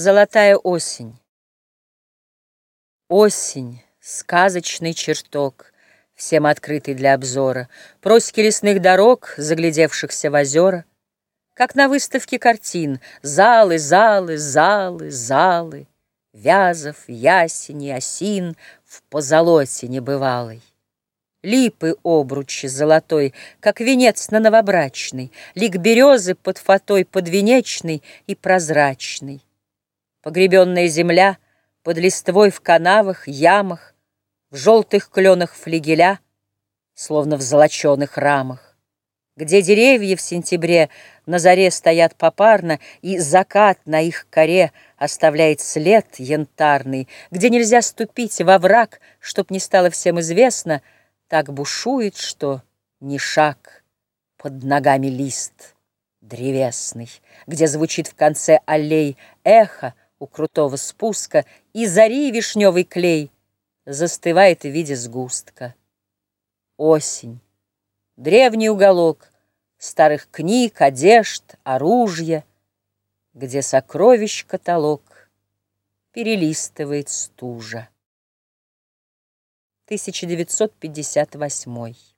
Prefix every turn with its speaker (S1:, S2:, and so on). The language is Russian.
S1: Золотая осень. Осень, сказочный чертог, Всем открытый для обзора, Проськи лесных дорог, заглядевшихся в озера, Как на выставке картин, Залы, залы, залы, залы, Вязов, ясени, осин В позолоте небывалой. Липы обручи золотой, Как венец на новобрачный, Лик березы под фатой Подвенечный и прозрачный. Погребенная земля Под листвой в канавах, ямах, В желтых кленах флигеля, Словно в золоченых рамах, Где деревья в сентябре На заре стоят попарно, И закат на их коре Оставляет след янтарный, Где нельзя ступить во враг, Чтоб не стало всем известно — так бушует, что ни шаг под ногами лист древесный, где звучит в конце аллей эхо у крутого спуска, и зари вишневый клей застывает в виде сгустка. Осень, древний уголок старых книг, одежд, оружия, где сокровищ каталог перелистывает стужа. 1958